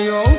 가요.